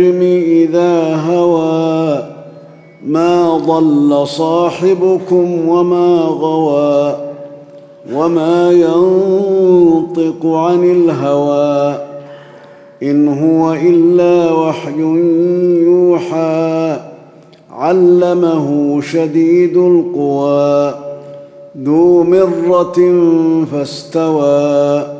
والنجم إذا هوى. ما ضل صاحبكم وما غوى. وما ينطق عن الهوى. إن هو إلا وحي يوحى. علمه شديد القوى. ذو مرة فاستوى.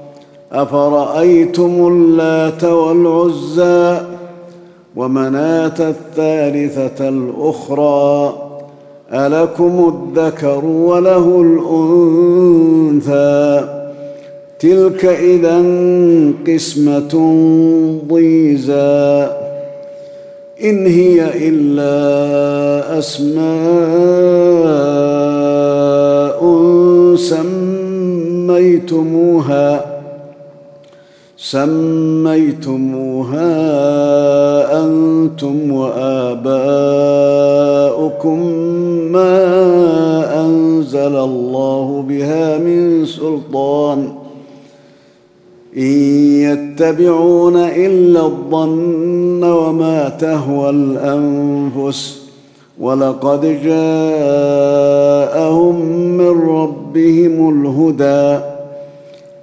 أفرأيتم اللات والعزى ومناة الثالثة الأخرى ألكم الذكر وله الأنثى تلك إذا قسمة ضيزى إن هي إلا أسماء سميتموها سميتموها أنتم وآباؤكم ما أنزل الله بها من سلطان إن يتبعون إلا الظن وما تهوى الأنفس ولقد جاءهم من ربهم الهدى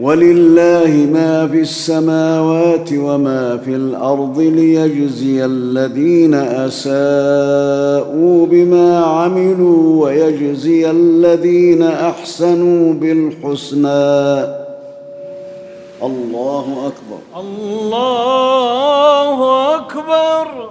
ولله ما في السماوات وما في الأرض ليجزي الذين أساءوا بما عملوا ويجزي الذين أحسنوا بالحسنى. الله أكبر. الله أكبر.